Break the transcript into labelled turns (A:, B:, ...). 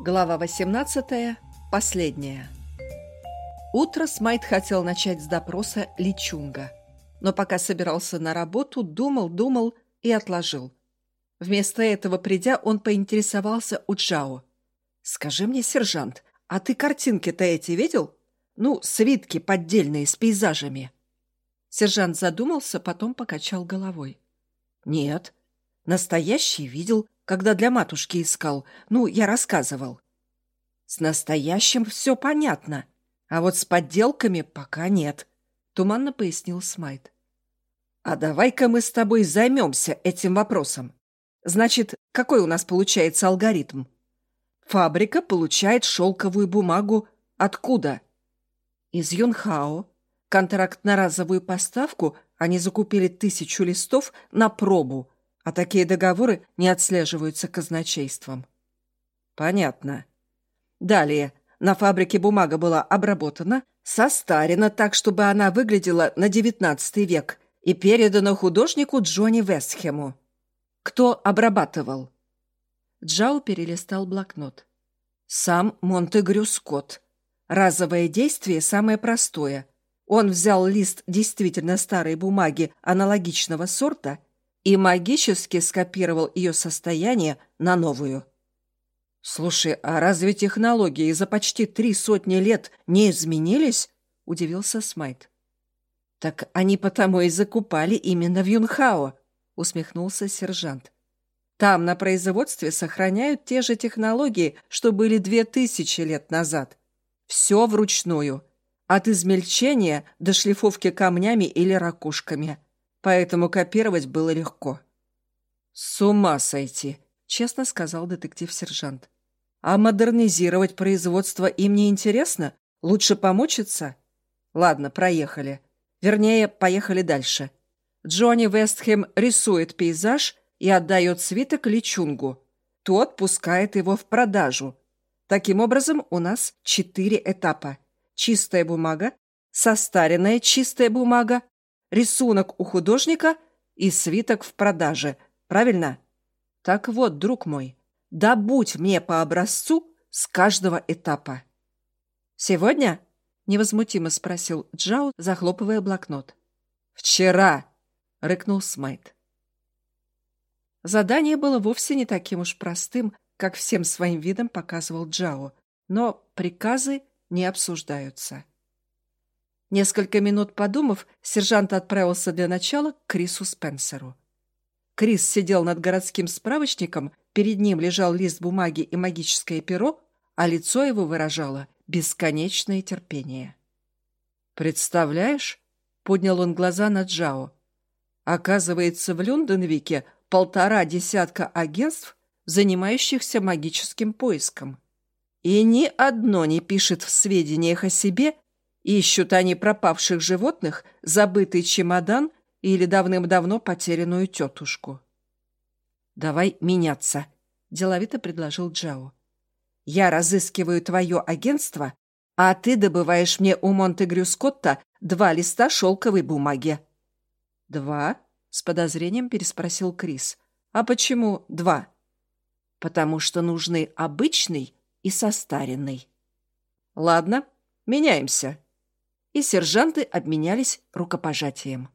A: Глава 18. Последняя. Утро Смайт хотел начать с допроса Личунга, но пока собирался на работу, думал, думал и отложил. Вместо этого, придя, он поинтересовался у Джао. «Скажи мне, сержант, а ты картинки-то эти видел? Ну, свитки поддельные с пейзажами». Сержант задумался, потом покачал головой. «Нет, настоящий видел, когда для матушки искал. Ну, я рассказывал. С настоящим все понятно, а вот с подделками пока нет, туманно пояснил Смайт. А давай-ка мы с тобой займемся этим вопросом. Значит, какой у нас получается алгоритм? Фабрика получает шелковую бумагу откуда? Из Юнхао. Контракт на разовую поставку они закупили тысячу листов на пробу – а такие договоры не отслеживаются казначейством. Понятно. Далее. На фабрике бумага была обработана, состарена так, чтобы она выглядела на XIX век и передана художнику Джонни Вестхему. Кто обрабатывал? Джао перелистал блокнот. Сам Монтегрю Скотт. Разовое действие самое простое. Он взял лист действительно старой бумаги аналогичного сорта и магически скопировал ее состояние на новую. «Слушай, а разве технологии за почти три сотни лет не изменились?» — удивился Смайт. «Так они потому и закупали именно в Юнхао», — усмехнулся сержант. «Там на производстве сохраняют те же технологии, что были две тысячи лет назад. Все вручную, от измельчения до шлифовки камнями или ракушками поэтому копировать было легко. «С ума сойти!» — честно сказал детектив-сержант. «А модернизировать производство им не интересно? Лучше помучиться?» «Ладно, проехали. Вернее, поехали дальше. Джонни Вестхэм рисует пейзаж и отдает свиток Личунгу. Тот пускает его в продажу. Таким образом, у нас четыре этапа. Чистая бумага, состаренная чистая бумага, рисунок у художника и свиток в продаже. Правильно? Так вот, друг мой, добудь мне по образцу с каждого этапа. Сегодня? Невозмутимо спросил Джао, захлопывая блокнот. Вчера, рыкнул Смайт. Задание было вовсе не таким уж простым, как всем своим видом показывал Джао, но приказы не обсуждаются. Несколько минут подумав, сержант отправился для начала к Крису Спенсеру. Крис сидел над городским справочником, перед ним лежал лист бумаги и магическое перо, а лицо его выражало бесконечное терпение. «Представляешь?» — поднял он глаза на Джао. «Оказывается, в Люнденвике полтора десятка агентств, занимающихся магическим поиском. И ни одно не пишет в сведениях о себе Ищут они пропавших животных, забытый чемодан или давным-давно потерянную тетушку. «Давай меняться», — деловито предложил Джао. «Я разыскиваю твое агентство, а ты добываешь мне у Монтегрю Скотта два листа шелковой бумаги». «Два?» — с подозрением переспросил Крис. «А почему два?» «Потому что нужны обычный и состаренный». «Ладно, меняемся», и сержанты обменялись рукопожатием.